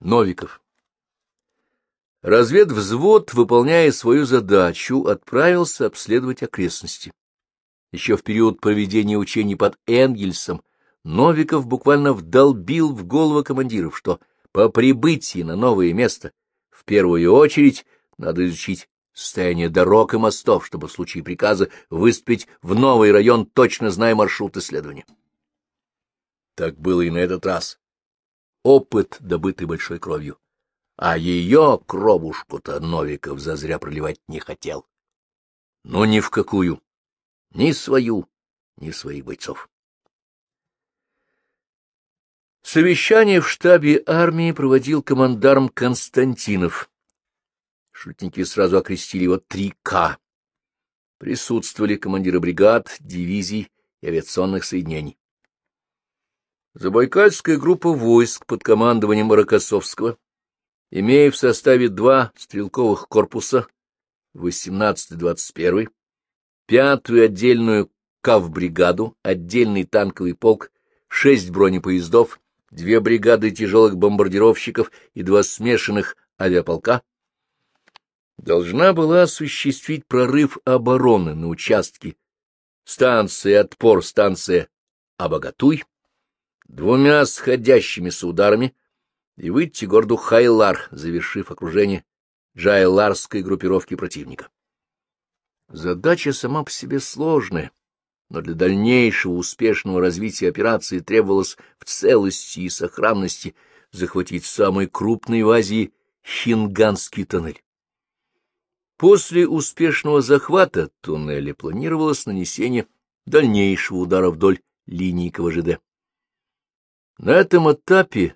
Новиков. Разведвзвод, выполняя свою задачу, отправился обследовать окрестности. Еще в период проведения учений под Энгельсом Новиков буквально вдолбил в голову командиров, что по прибытии на новое место в первую очередь надо изучить состояние дорог и мостов, чтобы в случае приказа выступить в новый район, точно зная маршрут исследования. Так было и на этот раз. Опыт, добытый большой кровью. А ее кровушку-то Новиков зазря проливать не хотел. Но ни в какую. Ни свою, ни своих бойцов. Совещание в штабе армии проводил командарм Константинов. Шутники сразу окрестили его 3К. Присутствовали командиры бригад, дивизий и авиационных соединений. Забайкальская группа войск под командованием Рокоссовского, имея в составе два стрелковых корпуса, 18-21, пятую отдельную КАВ-бригаду, отдельный танковый полк, шесть бронепоездов, две бригады тяжелых бомбардировщиков и два смешанных авиаполка, должна была осуществить прорыв обороны на участке станция «Отпор», станция «Обогатуй», двумя сходящимися ударами и выйти городу Хайлар, завершив окружение джайларской группировки противника. Задача сама по себе сложная, но для дальнейшего успешного развития операции требовалось в целости и сохранности захватить самый крупный в Азии Хинганский тоннель. После успешного захвата туннеля планировалось нанесение дальнейшего удара вдоль линии КВЖД. На этом этапе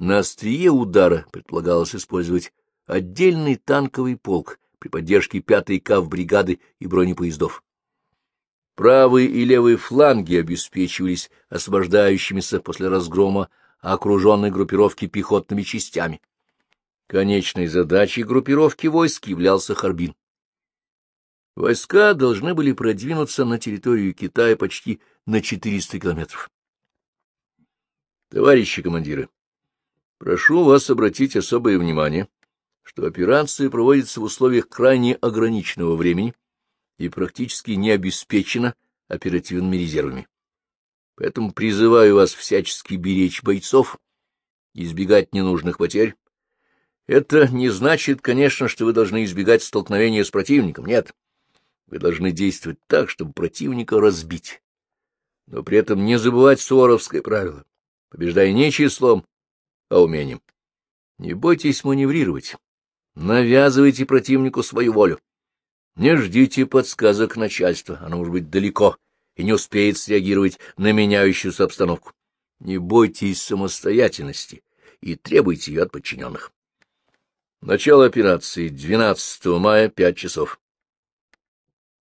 на острие удара предполагалось использовать отдельный танковый полк при поддержке 5-й КАВ-бригады и бронепоездов. Правый и левый фланги обеспечивались освобождающимися после разгрома окруженной группировки пехотными частями. Конечной задачей группировки войск являлся Харбин. Войска должны были продвинуться на территорию Китая почти на 400 километров. Товарищи командиры, прошу вас обратить особое внимание, что операция проводится в условиях крайне ограниченного времени и практически не обеспечена оперативными резервами. Поэтому призываю вас всячески беречь бойцов, избегать ненужных потерь, это не значит, конечно, что вы должны избегать столкновения с противником. Нет. Вы должны действовать так, чтобы противника разбить. Но при этом не забывать суворовское правило. Побеждай не числом, а умением. Не бойтесь маневрировать. Навязывайте противнику свою волю. Не ждите подсказок начальства, оно может быть далеко и не успеет среагировать на меняющуюся обстановку. Не бойтесь самостоятельности и требуйте ее от подчиненных. Начало операции 12 мая, 5 часов.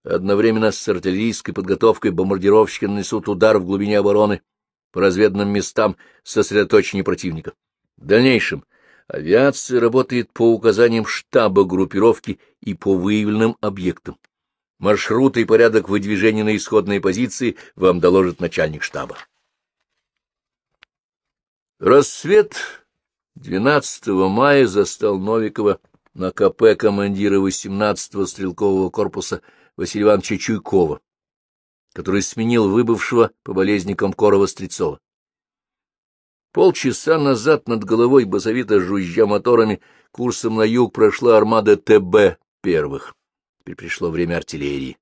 Одновременно с артиллерийской подготовкой бомбардировщики нанесут удар в глубине обороны по разведанным местам сосредоточения противника. В дальнейшем авиация работает по указаниям штаба группировки и по выявленным объектам. Маршруты и порядок выдвижения на исходные позиции вам доложит начальник штаба. Рассвет 12 мая застал Новикова на КП командира 18-го стрелкового корпуса Василия Ивановича Чуйкова, который сменил выбывшего по болезни Комкорова Стрельцова. Полчаса назад над головой, базовито жужжа моторами, курсом на юг прошла армада ТБ первых. Теперь пришло время артиллерии.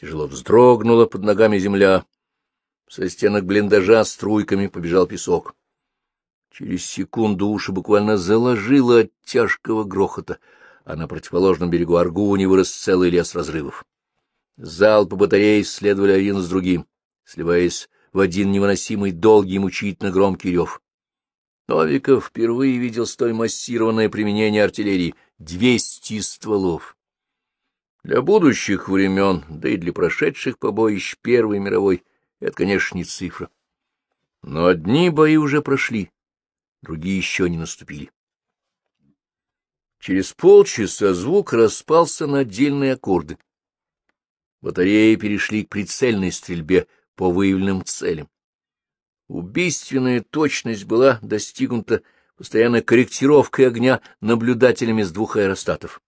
Тяжело вздрогнула под ногами земля. Со стенок блиндажа струйками побежал песок. Через секунду уши буквально заложило от тяжкого грохота, а на противоположном берегу Аргуни вырос целый лес разрывов. Залпы батареи следовали один с другим, сливаясь в один невыносимый долгий мучительно громкий рев. Новиков впервые видел столь массированное применение артиллерии — двести стволов. Для будущих времен, да и для прошедших побоищ Первой мировой, это, конечно, не цифра. Но одни бои уже прошли, другие еще не наступили. Через полчаса звук распался на отдельные аккорды. Батареи перешли к прицельной стрельбе по выявленным целям. Убийственная точность была достигнута постоянной корректировкой огня наблюдателями с двух аэростатов.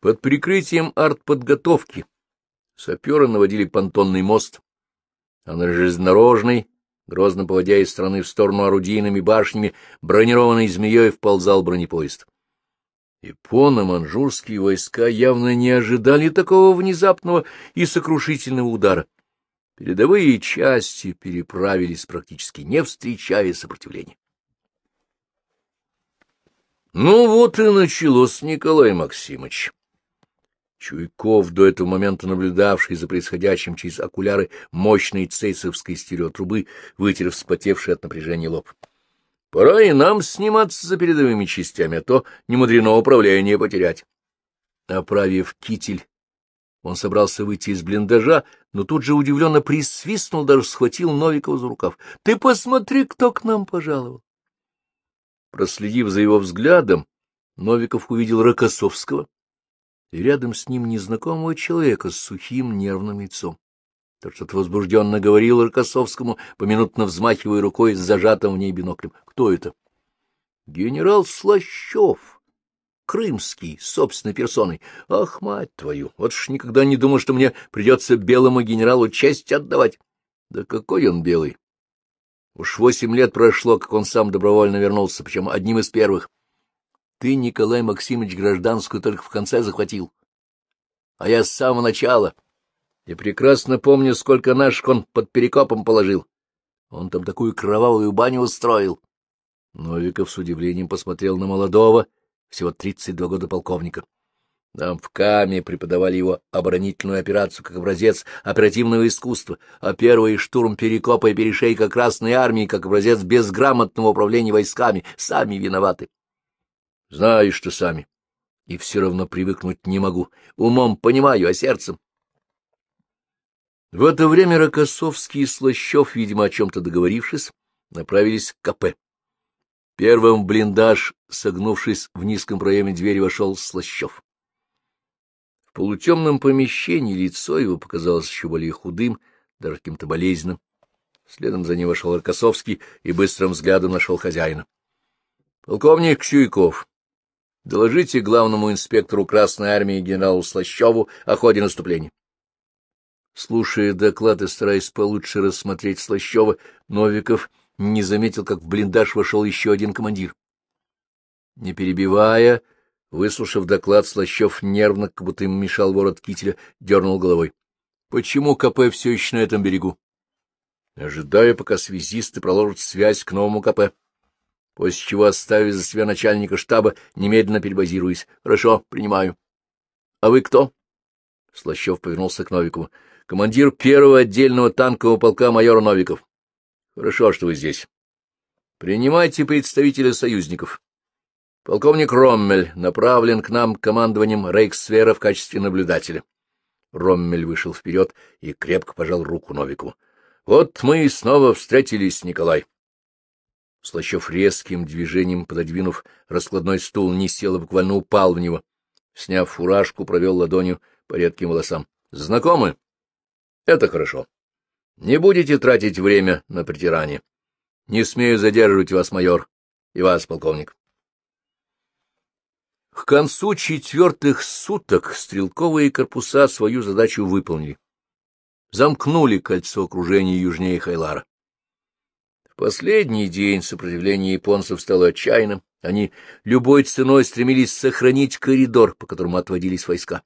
Под прикрытием артподготовки саперы наводили понтонный мост, а на железнодорожный, грозно поводя из стороны в сторону орудийными башнями, бронированной змеей вползал бронепоезд. Японо-манжурские войска явно не ожидали такого внезапного и сокрушительного удара. Передовые части переправились, практически не встречая сопротивления. Ну вот и началось, Николай Максимович. Чуйков, до этого момента наблюдавший за происходящим через окуляры мощной цейсовской стереотрубы, вытер вспотевший от напряжения лоб. Пора и нам сниматься за передовыми частями, а то немудрено управление потерять. Оправив китель, он собрался выйти из блиндажа, но тут же удивленно присвистнул, даже схватил Новикова за рукав. — Ты посмотри, кто к нам пожаловал! Проследив за его взглядом, Новиков увидел Рокоссовского и рядом с ним незнакомого человека с сухим нервным лицом. Тот что-то возбужденно говорил Рокоссовскому, поминутно взмахивая рукой с зажатым в ней биноклем. Кто это? — Генерал Слащев. Крымский, собственной персоной. Ах, мать твою, вот ж никогда не думал, что мне придется белому генералу честь отдавать. Да какой он белый! Уж восемь лет прошло, как он сам добровольно вернулся, причем одним из первых. Ты, Николай Максимович, гражданскую только в конце захватил. А я с самого начала. И прекрасно помню, сколько наших он под перекопом положил. Он там такую кровавую баню устроил. Новиков с удивлением посмотрел на молодого, всего тридцать два года полковника. Нам в Каме преподавали его оборонительную операцию как образец оперативного искусства, а первый штурм Перекопа и перешейка Красной Армии как образец безграмотного управления войсками. Сами виноваты. Знаю, что сами. И все равно привыкнуть не могу. Умом понимаю, а сердцем в это время Рокоссовский и Слащев, видимо, о чем-то договорившись, направились к КП. Первым в блиндаж, согнувшись в низком проеме двери, вошел Слащев. В полутемном помещении лицо его показалось еще более худым, даже каким-то болезненным. Следом за ним вошел Рокоссовский и быстрым взглядом нашел хозяина. — Полковник Чуйков, доложите главному инспектору Красной Армии генералу Слащеву о ходе наступления. Слушая доклад и стараясь получше рассмотреть Слащева, Новиков не заметил, как в блиндаж вошел еще один командир. Не перебивая, выслушав доклад, Слащев нервно, как будто ему мешал ворот кителя, дернул головой. — Почему КП все еще на этом берегу? — Ожидаю, пока связисты проложат связь к новому КП. После чего, оставив за себя начальника штаба, немедленно перебазируюсь. — Хорошо, принимаю. — А вы кто? Слащев повернулся к Новикову командир первого отдельного танкового полка майор Новиков. Хорошо, что вы здесь. Принимайте представителя союзников. Полковник Роммель направлен к нам командованием Рейхсфера в качестве наблюдателя. Роммель вышел вперед и крепко пожал руку Новикову. — Вот мы и снова встретились, Николай. Слащев резким движением, пододвинув раскладной стул, не сел и буквально упал в него. Сняв фуражку, провел ладонью по редким волосам. — Знакомы? Это хорошо. Не будете тратить время на притирание. Не смею задерживать вас, майор, и вас, полковник. К концу четвертых суток стрелковые корпуса свою задачу выполнили. Замкнули кольцо окружения южнее Хайлара. В последний день сопротивление японцев стало отчаянным. Они любой ценой стремились сохранить коридор, по которому отводились войска.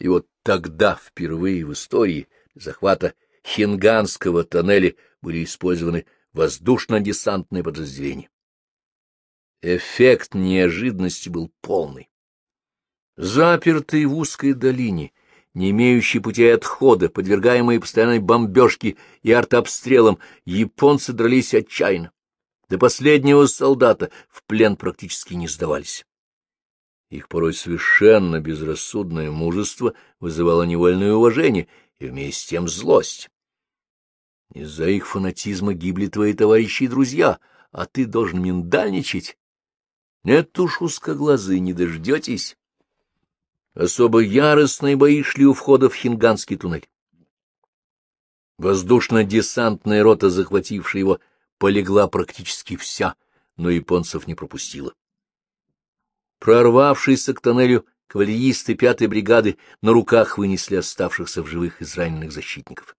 И вот тогда впервые в истории захвата Хинганского тоннеля были использованы воздушно-десантные подразделения. Эффект неожиданности был полный. Запертые в узкой долине, не имеющие путей отхода, подвергаемые постоянной бомбежке и артобстрелам, японцы дрались отчаянно. До последнего солдата в плен практически не сдавались. Их порой совершенно безрассудное мужество вызывало невольное уважение и вместе с тем злость. Из-за их фанатизма гибли твои товарищи и друзья, а ты должен миндальничать. Нет уж узкоглазы, не дождетесь. Особо яростные бои шли у входа в Хинганский туннель. Воздушно-десантная рота, захватившая его, полегла практически вся, но японцев не пропустила. Прорвавшиеся к тоннелю кавалеристы пятой бригады на руках вынесли оставшихся в живых израненных защитников.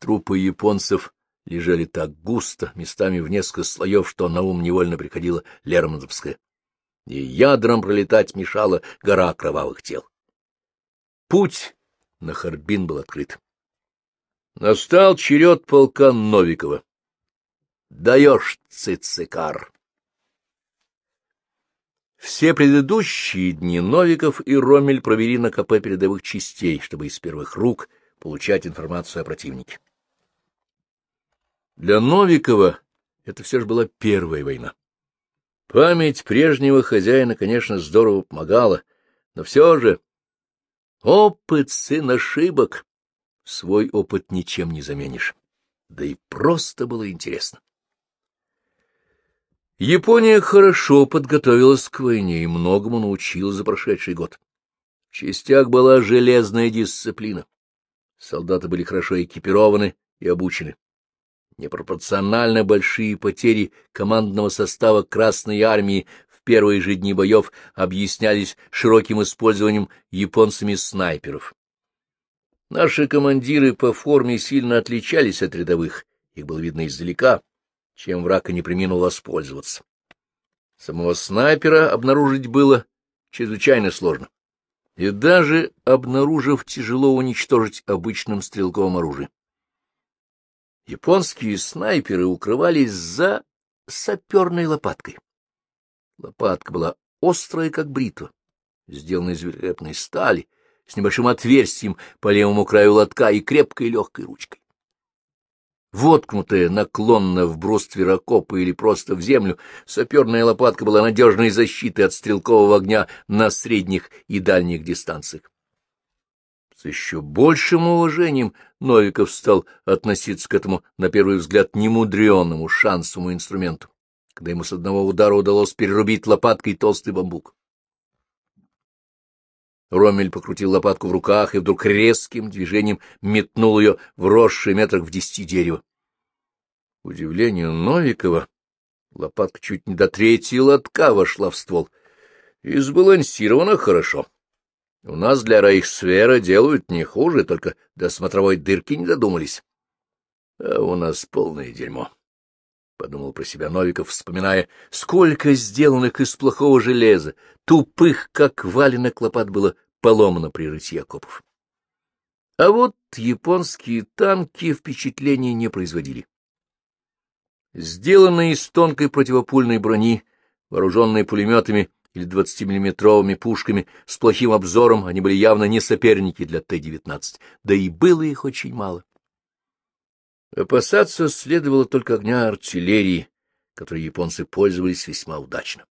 Трупы японцев лежали так густо, местами в несколько слоев, что на ум невольно приходила Лермонтовская. И ядром пролетать мешала гора кровавых тел. Путь на Харбин был открыт. Настал черед полка Новикова. Даешь, цицикар! Все предыдущие дни Новиков и Ромель провели на КП передовых частей, чтобы из первых рук получать информацию о противнике. Для Новикова это все же была первая война. Память прежнего хозяина, конечно, здорово помогала, но все же опыт сын ошибок. Свой опыт ничем не заменишь. Да и просто было интересно. Япония хорошо подготовилась к войне и многому научилась за прошедший год. В частях была железная дисциплина. Солдаты были хорошо экипированы и обучены. Непропорционально большие потери командного состава Красной Армии в первые же дни боев объяснялись широким использованием японцами снайперов. Наши командиры по форме сильно отличались от рядовых, их было видно издалека, чем враг и не приминул воспользоваться. Самого снайпера обнаружить было чрезвычайно сложно. И даже обнаружив, тяжело уничтожить обычным стрелковым оружием. Японские снайперы укрывались за саперной лопаткой. Лопатка была острая, как бритва, сделана из великолепной стали, с небольшим отверстием по левому краю лотка и крепкой легкой ручкой. Воткнутая наклонно в бруствер окопа или просто в землю, саперная лопатка была надежной защитой от стрелкового огня на средних и дальних дистанциях. С еще большим уважением Новиков стал относиться к этому, на первый взгляд, немудренному шансовому инструменту, когда ему с одного удара удалось перерубить лопаткой толстый бамбук. Ромель покрутил лопатку в руках и вдруг резким движением метнул ее в росший метрах в десяти дерево. К удивлению Новикова, лопатка чуть не до третьей лотка вошла в ствол. И сбалансирована хорошо. У нас для рейхсфера делают не хуже, только до смотровой дырки не додумались. А у нас полное дерьмо. — подумал про себя Новиков, вспоминая, сколько сделанных из плохого железа, тупых, как валенок лопат, было поломано при рытье окопов. А вот японские танки впечатления не производили. Сделанные из тонкой противопульной брони, вооруженные пулеметами или 20-миллиметровыми пушками с плохим обзором, они были явно не соперники для Т-19, да и было их очень мало. Опасаться следовало только огня артиллерии, которой японцы пользовались весьма удачно.